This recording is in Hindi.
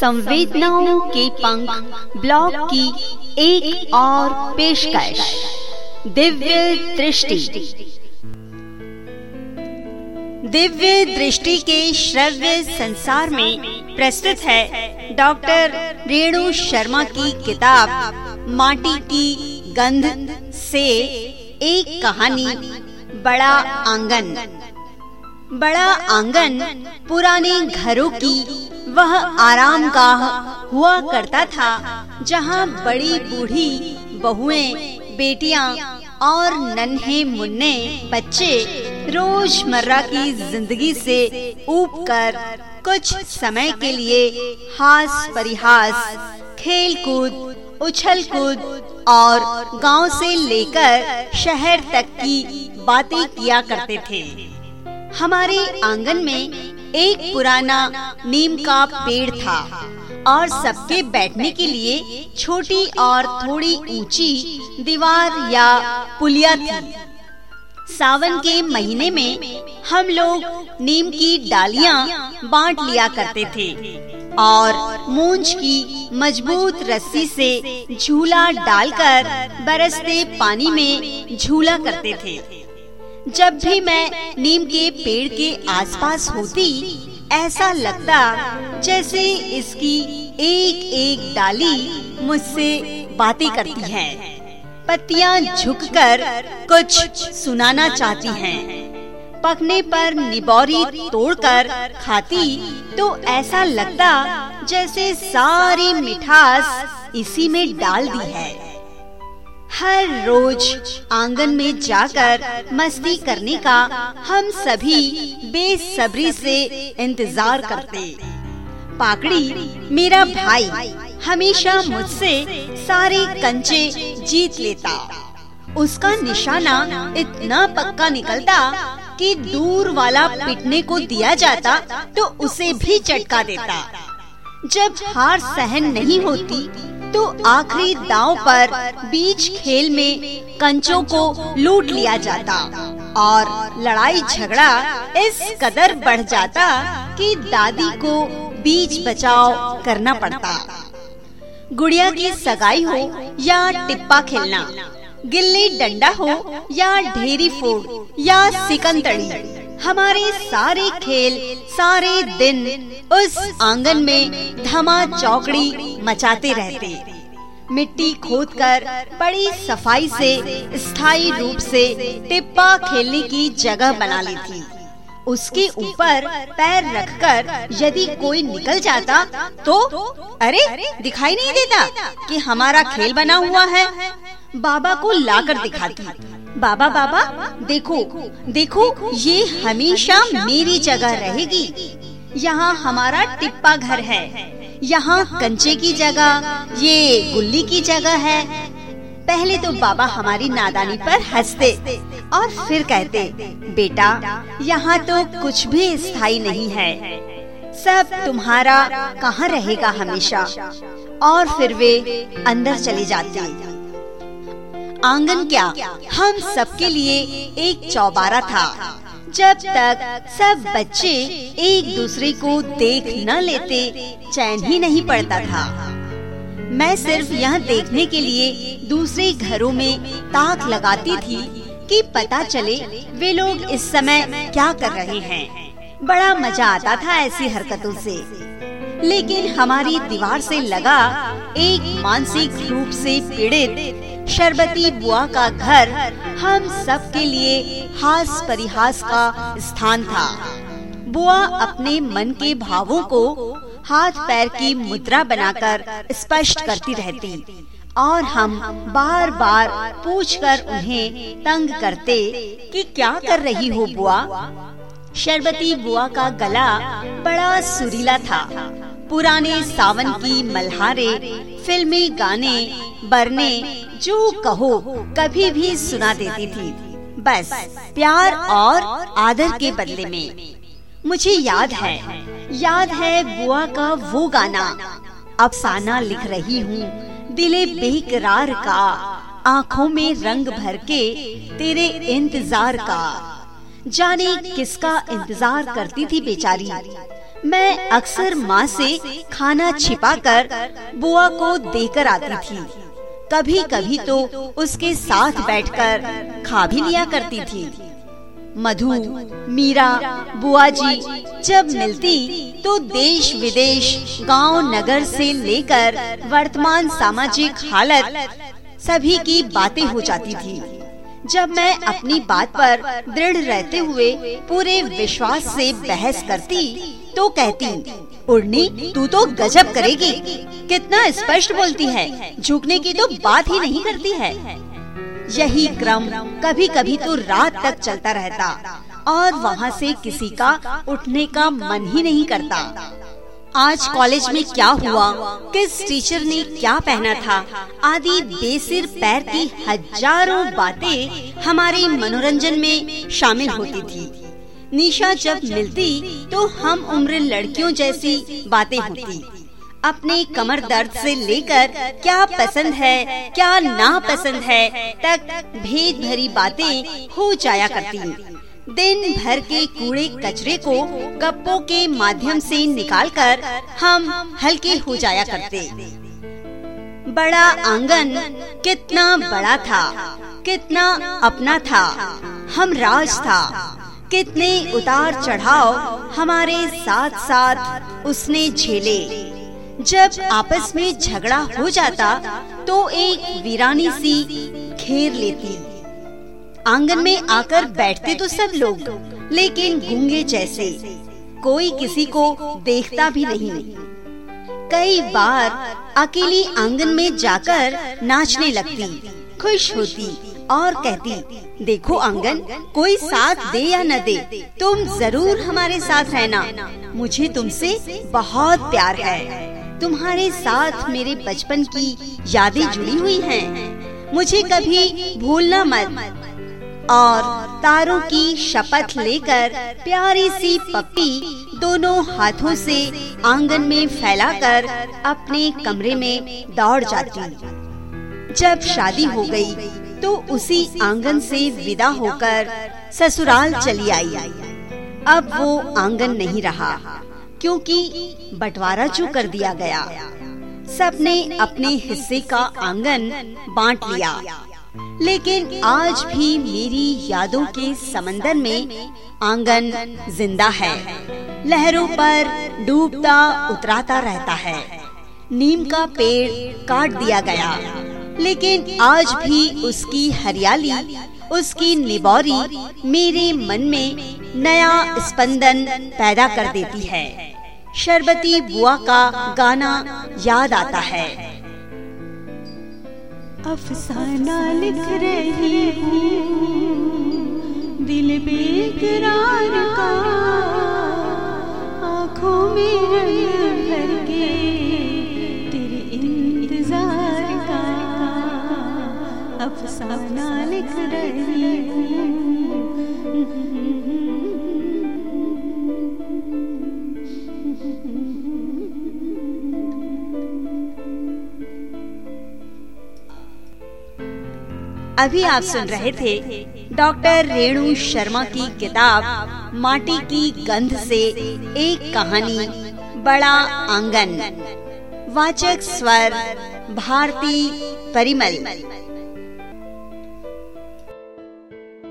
संवेदनाओं के पंख ब्लॉग की एक और पेशकश, दिव्य दृष्टि। दिव्य दृष्टि के श्रव्य संसार में प्रस्तुत है डॉक्टर रेणु शर्मा की किताब, माटी की गंध से एक कहानी, बड़ा आँगन। बड़ा आँगन पुराने घरों की वह आराम का हुआ करता था, जहाँ बड़ी बूढ़ी बहुएँ, बेटियाँ और नन्हे मुन्ने बच्चे रोज़मर्रा की ज़िंदगी से ऊब कर कुछ समय के लिए हास परिहास खेल कूद उछल कूद और गाँव से लेकर शहर तक की बातें किया करते थे। हमारे आँगन में एक पुराना नीम का पेड़ था और सबके बैठने के लिए छोटी और थोड़ी ऊँची दीवार या पुलिया थी। सावन के महीने में हम लोग नीम की डालियाँ बांट लिया करते थे और मूंज की मज़बूत रस्सी से झूला डालकर बरसते पानी में झूला करते थे। जब भी मैं नीम के पेड़ के आसपास होती, ऐसा लगता जैसे इसकी एक एक डाली मुझसे बातें करती है पत्तियाँ झुककर कुछ सुनाना चाहती हैं। पकने पर निबोरी तोड़कर खाती तो ऐसा लगता जैसे सारी मिठास इसी में डाल दी है हर रोज आँगन में जाकर मस्ती करने का हम सभी बेसब्री से इंतज़ार करते। पाकड़ी, मेरा भाई हमेशा मुझसे सारे कंचे जीत लेता। उसका निशाना इतना पक्का निकलता कि दूर वाला पिटने को दिया जाता तो उसे भी चटका देता। जब हार सहन नहीं होती तो आखिरी दांव पर बीच खेल में कंचों को लूट लिया जाता और लड़ाई झगड़ा इस कदर बढ़ जाता कि दादी को बीच बचाव करना पड़ता। गुड़िया की सगाई हो या टिप्पा खेलना, गिल्ली डंडा हो या ढेरी फोड़ या सिकंदड़ी, हमारे सारे खेल, सारे दिन उस आँगन में धमा चौकड़ी मचाते रहते मिट्टी खोदकर, बड़ी सफ़ाई से, स्थायी रूप से टिप्पा खेलने की जगह बना ली थी। उसके ऊपर पैर रखकर यदि कोई निकल जाता तो अरे, दिखाई नहीं देता कि हमारा खेल बना हुआ है। बाबा को लाकर दिखाती। बाबा बाबा, देखो देखो, ये हमेशा मेरी जगह रहेगी। यहाँ हमारा टिप्पा घर है। यहाँ कंचे की जगह, ये गुल्ली की जगह है। पहले तो बाबा हमारी नादानी पर हँसते और फिर कहते, बेटा, यहाँ तो कुछ भी स्थायी नहीं है। सब तुम्हारा कहाँ रहेगा हमेशा? और फिर वे अंदर चले जाते। आँगन क्या? हम सबके लिए एक चौबारा था। जब तक सब बच्चे एक दूसरे को देख न लेते, चैन ही नहीं पड़ता था। मैं सिर्फ़ यह देखने के लिए दूसरे घरों में ताक लगाती थी कि पता चले वे लोग इस समय क्या कर रहे हैं। बड़ा मज़ा आता था ऐसी हरकतों से। लेकिन हमारी दीवार से लगा एक मानसिक रूप से पीड़ित शरबती बुआ का घर हम सब के लिए हास परिहास का स्थान था। बुआ अपने मन के भावों को हाथ पैर की मुद्रा बनाकर स्पष्ट करती रहती और हम बार बार पूछकर उन्हें तंग करते कि क्या कर रही हो बुआ? शरबती बुआ का गला बड़ा सुरीला था। पुराने सावन की मल्हारे, फिल्मी गाने बरने जो कहो, कभी भी सुना देती थी। बस, प्यार और आदर के बदले में। मुझे याद है याद है बुआ का वो गाना। अफसाना लिख रही हूँ, दिले बेकरार का, आँखों में रंग भर के तेरे इंतज़ार का। जाने किसका इंतज़ार करती थी बेचारी। मैं अक्सर माँ से खाना छिपाकर बुआ को देकर आती थी। कभी कभी तो उसके साथ बैठकर खा भी लिया करती थी। मधु, मीरा बुआ जी जब मिलती तो देश विदेश गाँव नगर से लेकर वर्तमान सामाजिक हालत सभी की बातें हो जाती थी। जब मैं अपनी बात पर दृढ़ रहते हुए पूरे विश्वास से बहस करती तो कहती उड़नी, तू तो गजब करेगी। कितना स्पष्ट बोलती है। झुकने की तो बात ही नहीं करती है। यही क्रम कभी कभी तो रात तक चलता रहता और वहाँ से किसी का उठने का मन ही नहीं करता। आज कॉलेज में क्या हुआ? किस टीचर ने क्या पहना था? आदि बेसिर पैर की हज़ारों बातें हमारे मनोरंजन में शामिल होती थी। निशा जब मिलती तो हम उम्र लड़कियों जैसी बातें होती। अपने कमर दर्द से लेकर क्या पसंद है, क्या ना पसंद है, तक भेद भरी बातें हो जाया करती। दिन भर के कूड़े कचरे को गप्पों के माध्यम से निकालकर हम हल्के हो जाया करते। बड़ा आँगन कितना बड़ा था, कितना अपना था, हम राज था। कितने उतार चढ़ाव हमारे साथ साथ उसने झेले। जब आपस में झगड़ा हो जाता तो एक वीरानी सी घेर लेती। आँगन में आकर बैठते तो सब लोग, लेकिन गूँगे जैसे। कोई किसी को देखता भी नहीं। कई बार अकेली आँगन में जाकर नाचने लगती, खुश होती। और कहती, देखो आँगन, कोई साथ दे या न दे, तुम ज़रूर हमारे साथ रहना। मुझे तुमसे बहुत प्यार है। तुम्हारे साथ मेरे बचपन की यादें जुड़ी हुई हैं। मुझे कभी भूलना मत। और तारों की शपथ लेकर प्यारी सी पप्पी दोनों हाथों से आँगन में फैलाकर अपने कमरे में दौड़ जाती। जब शादी हो गई तो उसी आँगन से विदा होकर ससुराल चली आई। आई अब वो आँगन नहीं रहा, क्योंकि बंटवारा जो कर दिया गया, सबने अपने हिस्से का आँगन बांट लिया। लेकिन आज भी मेरी यादों के समंदर में आँगन ज़िंदा है। लहरों पर डूबता उतराता रहता है। नीम का पेड़ काट दिया गया। लेकिन आज भी उसकी हरियाली, उसकी निबौरी मेरे मन में नया स्पंदन पैदा कर देती है। शरबती बुआ का गाना याद आता है। अफसाना लिख रही दिल बेकरार का, आँखों में रंग भर के अफसाना लिख रही। अभी आप सुन रहे थे डॉक्टर रेणु शर्मा की किताब, माटी की गंध से एक कहानी, बड़ा आँगन। वाचक स्वर, भारती परिमल।